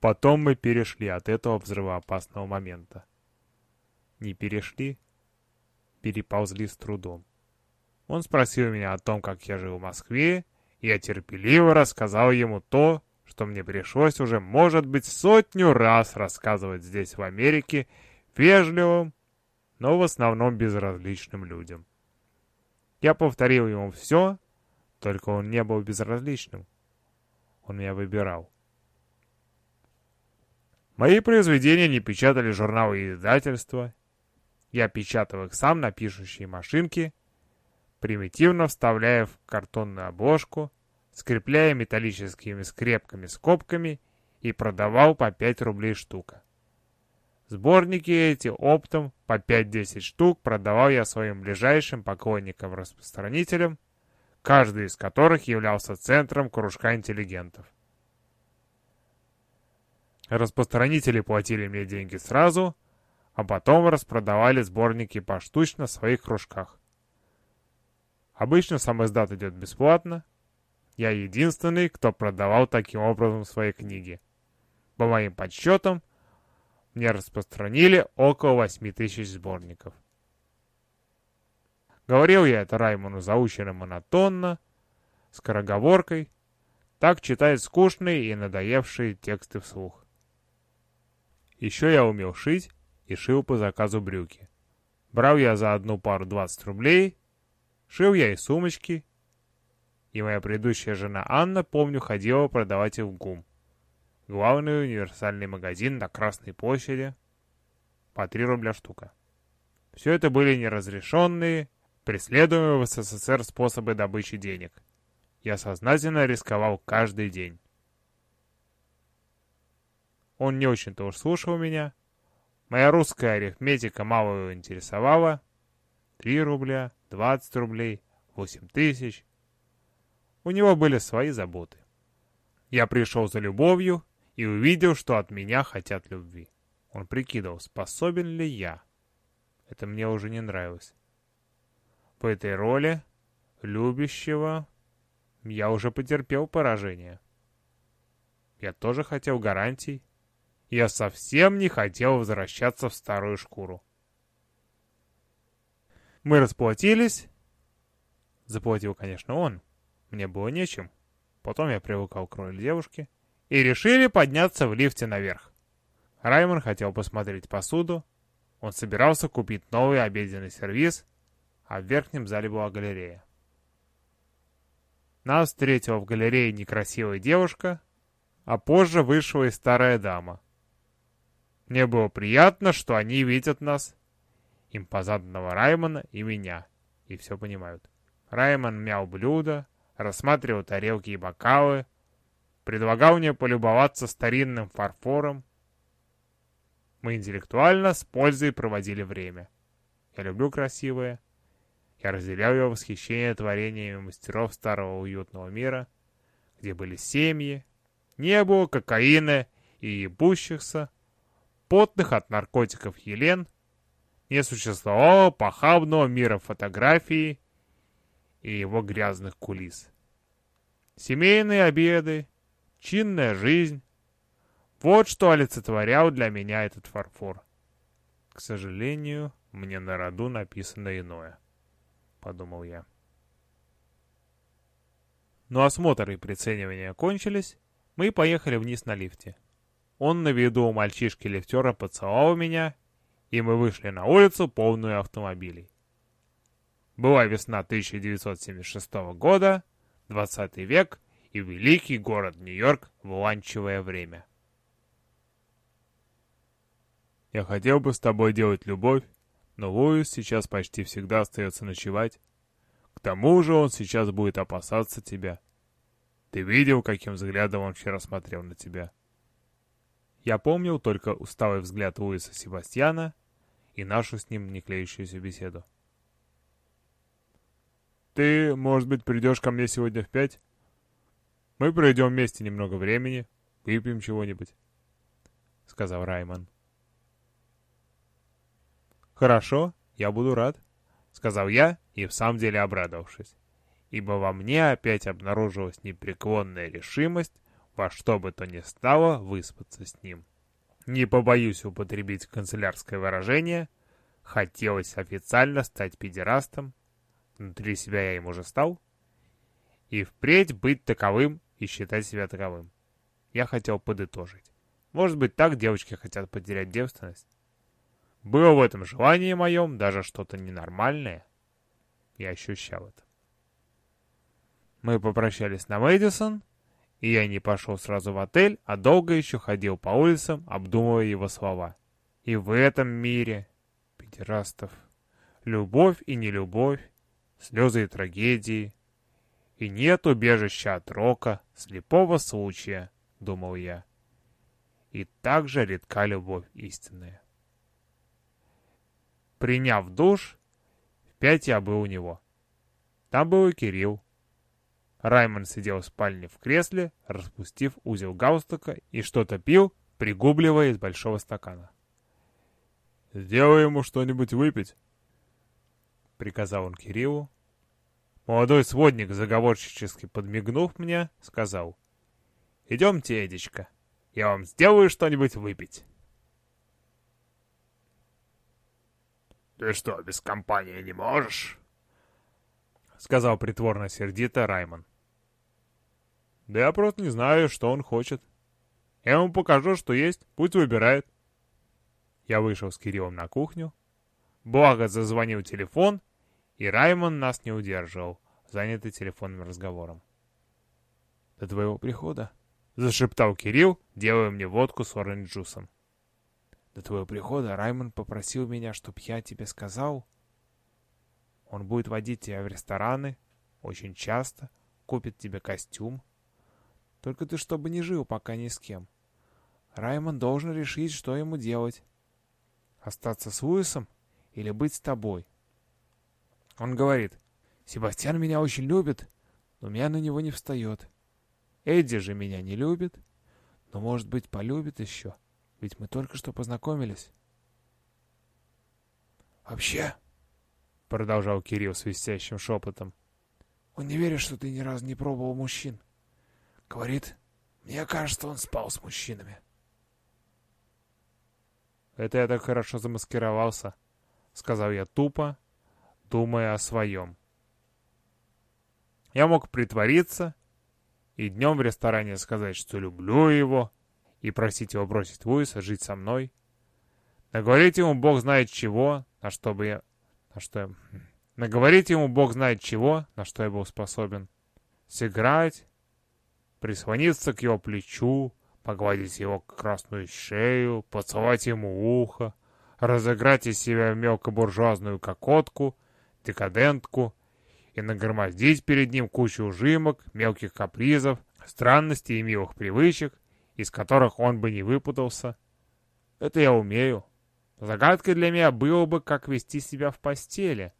Потом мы перешли от этого взрывоопасного момента. Не перешли, переползли с трудом. Он спросил меня о том, как я жил в Москве, и я терпеливо рассказал ему то, что мне пришлось уже, может быть, сотню раз рассказывать здесь, в Америке, вежливым, но в основном безразличным людям. Я повторил ему все, только он не был безразличным. Он меня выбирал. Мои произведения не печатали журналы и издательства. Я печатал их сам на пишущей машинке, примитивно вставляя в картонную обложку, скрепляя металлическими скрепками-скобками и продавал по 5 рублей штука. Сборники эти оптом по 5-10 штук продавал я своим ближайшим поклонникам-распространителям, каждый из которых являлся центром кружка интеллигентов. Распространители платили мне деньги сразу, а потом распродавали сборники поштучно в своих кружках. Обычно сам издат идет бесплатно. Я единственный, кто продавал таким образом свои книги. По моим подсчетам, мне распространили около 8 тысяч сборников. Говорил я это Раймону заученно монотонно, скороговоркой, так читает скучные и надоевшие тексты вслух. Еще я умел шить и шил по заказу брюки. Брал я за одну пару 20 рублей, шил я и сумочки, и моя предыдущая жена Анна, помню, ходила продавать их в ГУМ главный универсальный магазин на Красной площади по 3 рубля штука. Все это были неразрешенные, преследуемые в СССР способы добычи денег. Я сознательно рисковал каждый день. Он не очень-то уж слушал меня. Моя русская арифметика мало его интересовала. 3 рубля, 20 рублей, 8 тысяч. У него были свои заботы. Я пришел за любовью и увидел, что от меня хотят любви. Он прикидывал, способен ли я. Это мне уже не нравилось. По этой роли любящего я уже потерпел поражение. Я тоже хотел гарантий. Я совсем не хотел возвращаться в старую шкуру. Мы расплатились. Заплатил, конечно, он. Мне было нечем. Потом я привыкал к роли девушки и решили подняться в лифте наверх. Раймон хотел посмотреть посуду. Он собирался купить новый обеденный сервиз, а в верхнем зале была галерея. Нас встретила в галерее некрасивая девушка, а позже вышла и старая дама. Мне было приятно, что они видят нас, импозантного Раймона и меня, и все понимают. Раймон мял блюдо, рассматривал тарелки и бокалы, предлагал мне полюбоваться старинным фарфором. Мы интеллектуально с пользой проводили время. Я люблю красивое. Я разделяю его восхищение творениями мастеров старого уютного мира, где были семьи, не было кокаина и ебущихся, потных от наркотиков Елен, не существовало похабного мира фотографии и его грязных кулис. Семейные обеды, чинная жизнь. Вот что олицетворял для меня этот фарфор. К сожалению, мне на роду написано иное, подумал я. Но осмотр и приценивание кончились, мы поехали вниз на лифте. Он на виду у мальчишки-лифтера поцеловал меня, и мы вышли на улицу, полную автомобилей. Была весна 1976 года, 20 век, и великий город Нью-Йорк в ланчевое время. Я хотел бы с тобой делать любовь, но Луис сейчас почти всегда остается ночевать. К тому же он сейчас будет опасаться тебя. Ты видел, каким взглядом он вчера смотрел на тебя? Я помнил только усталый взгляд Луиса Себастьяна и нашу с ним не клеющуюся беседу. «Ты, может быть, придешь ко мне сегодня в пять?» Мы проведем вместе немного времени, выпьем чего-нибудь», — сказал Раймон. «Хорошо, я буду рад», — сказал я и в самом деле обрадовавшись, ибо во мне опять обнаружилась непреклонная решимость во что бы то ни стало выспаться с ним. Не побоюсь употребить канцелярское выражение, хотелось официально стать педерастом, внутри себя я им уже стал, и впредь быть таковым и считать себя таковым. Я хотел подытожить. Может быть, так девочки хотят потерять девственность? Было в этом желании моем даже что-то ненормальное. Я ощущал это. Мы попрощались на Мэдисон, и я не пошел сразу в отель, а долго еще ходил по улицам, обдумывая его слова. И в этом мире, педерастов, любовь и нелюбовь, слезы и трагедии, и нет убежища от рока, слепого случая, думал я. И также редка любовь истинная. Приняв душ, в пять я был у него. Там был и Кирилл. Раймонд сидел в спальне в кресле, распустив узел галстука и что-то пил, пригубливая из большого стакана. «Сделай ему что-нибудь выпить», — приказал он Кириллу. Молодой сводник, заговорщически подмигнув мне, сказал, «Идемте, Эдичка, я вам сделаю что-нибудь выпить». «Ты что, без компании не можешь?» — сказал притворно-сердито Раймон. «Да я просто не знаю, что он хочет. Я ему покажу, что есть, пусть выбирает». Я вышел с Кириллом на кухню. Благо зазвонил телефон, и Раймон нас не удерживал, занятый телефонным разговором. «До твоего прихода», — зашептал Кирилл, делая мне водку с оранж-джусом. «До твоего прихода Раймон попросил меня, чтоб я тебе сказал...» Он будет водить тебя в рестораны очень часто, купит тебе костюм. Только ты чтобы не жил пока ни с кем. Раймон должен решить, что ему делать. Остаться с Луисом или быть с тобой. Он говорит, Себастьян меня очень любит, но меня на него не встает. Эдди же меня не любит, но, может быть, полюбит еще, ведь мы только что познакомились. Вообще, — продолжал Кирилл свистящим шепотом. «Он не верит, что ты ни разу не пробовал мужчин. Говорит, мне кажется, он спал с мужчинами». «Это я так хорошо замаскировался», — сказал я тупо, думая о своем. Я мог притвориться и днем в ресторане сказать, что люблю его, и просить его бросить Луиса, жить со мной. Наговорить ему бог знает чего, на что бы я на что я... Наговорить ему бог знает чего, на что я был способен. Сыграть, прислониться к его плечу, погладить его красную шею, поцеловать ему ухо, разыграть из себя мелкобуржуазную кокотку, декадентку и нагромоздить перед ним кучу ужимок, мелких капризов, странностей и милых привычек, из которых он бы не выпутался. Это я умею. Загадкой для меня было бы, как вести себя в постели,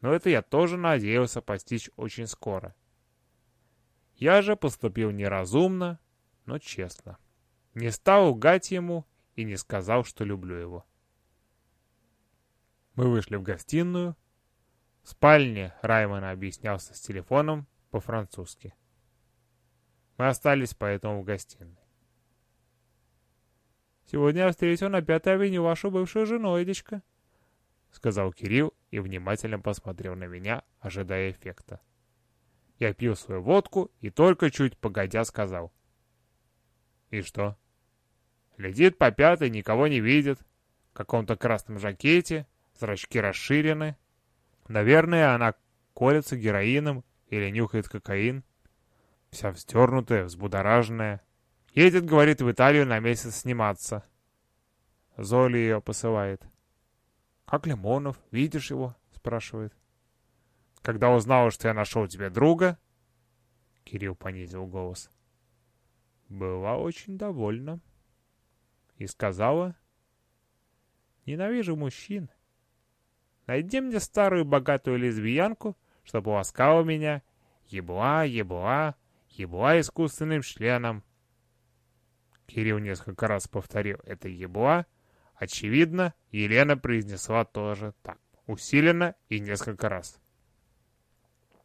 но это я тоже надеялся постичь очень скоро. Я же поступил неразумно, но честно. Не стал лгать ему и не сказал, что люблю его. Мы вышли в гостиную. В спальне Раймон объяснялся с телефоном по-французски. Мы остались поэтому в гостиной. Сегодня я встретил на Пятой авеню вашу бывшую жену, Эдичка», — сказал Кирилл и внимательно посмотрел на меня, ожидая эффекта. Я пил свою водку и только чуть погодя сказал. «И что?» Летит по пятой, никого не видит. В каком-то красном жакете, зрачки расширены. Наверное, она колется героином или нюхает кокаин. Вся вздернутая, взбудораженная. Едет, говорит, в Италию на месяц сниматься. Золи ее посылает. «Как Лимонов? Видишь его?» — спрашивает. «Когда узнала, что я нашел тебе друга...» Кирилл понизил голос. «Была очень довольна. И сказала...» «Ненавижу мужчин. Найди мне старую богатую лесбиянку, чтобы ласкала меня. Ебла, ебла, ебла искусственным членом. Кирилл несколько раз повторил «это ебла». Очевидно, Елена произнесла тоже так, усиленно и несколько раз.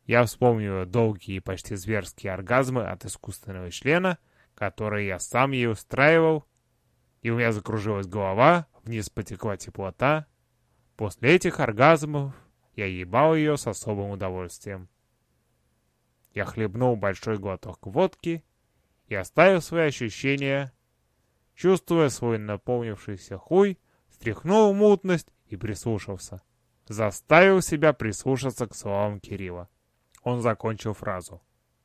Я вспомнил долгие и почти зверские оргазмы от искусственного члена, которые я сам ей устраивал, и у меня закружилась голова, вниз потекла теплота. После этих оргазмов я ебал ее с особым удовольствием. Я хлебнул большой глоток водки и оставил свои ощущения, чувствуя свой наполнившийся хуй, стряхнул мутность и прислушался. Заставил себя прислушаться к словам Кирилла. Он закончил фразу.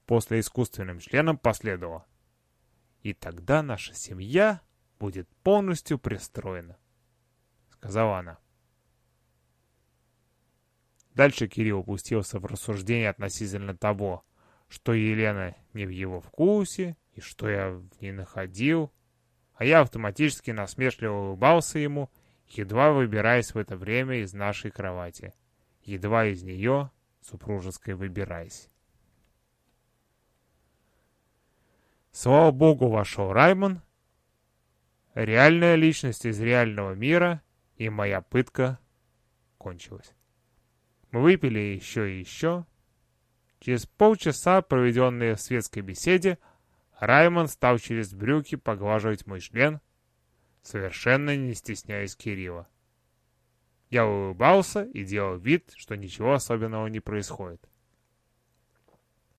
После искусственным членом последовало. И тогда наша семья будет полностью пристроена, сказала она. Дальше Кирилл упустился в рассуждение относительно того, что Елена не в его вкусе и что я в ней находил, а я автоматически насмешливо улыбался ему, едва выбираясь в это время из нашей кровати, едва из нее, супружеской, выбираясь. Слава богу, вошел Раймон, реальная личность из реального мира, и моя пытка кончилась. Мы выпили еще и еще, Через полчаса, проведенные в светской беседе, Раймон стал через брюки поглаживать мой член, совершенно не стесняясь Кирилла. Я улыбался и делал вид, что ничего особенного не происходит.